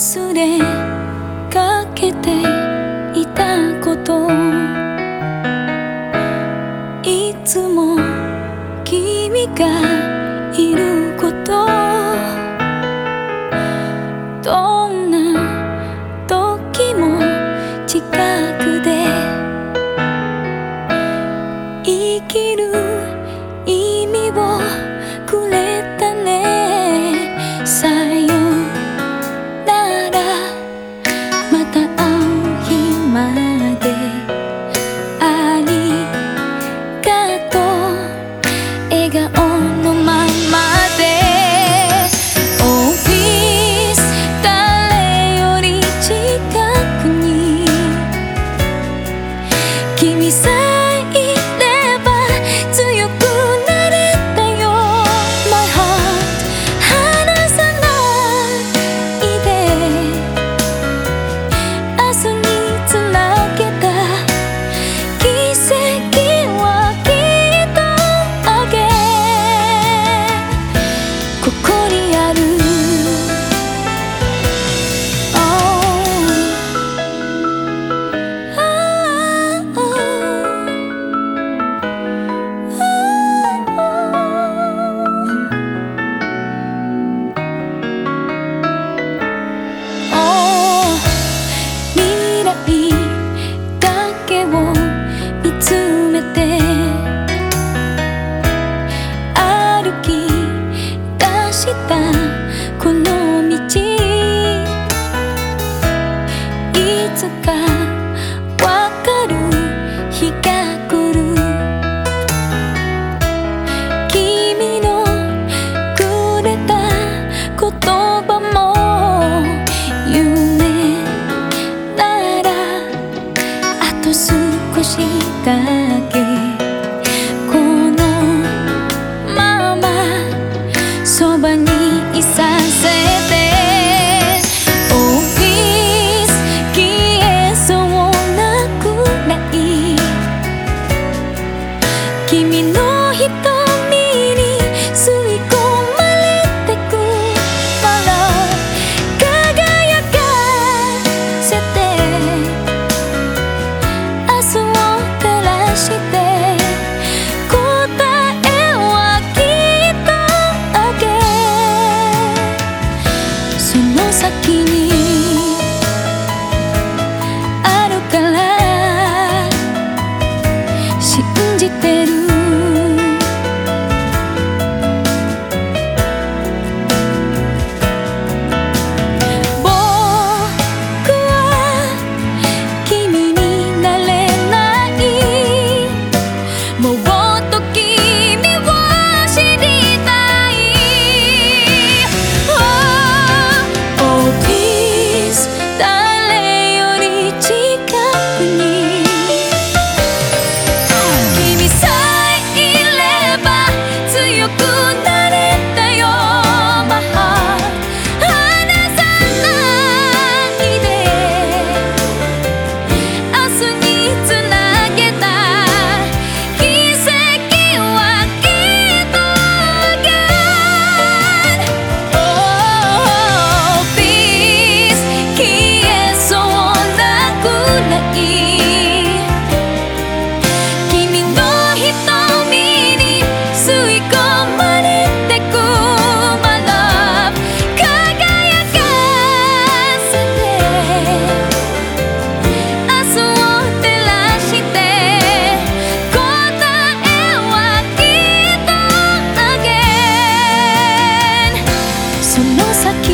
忘れかけていたこと。いつも君がいること。どんな時も近くで生きる me say わかる。日が来る。君のくれた言葉も夢ならあと少しだけ。君の瞳その先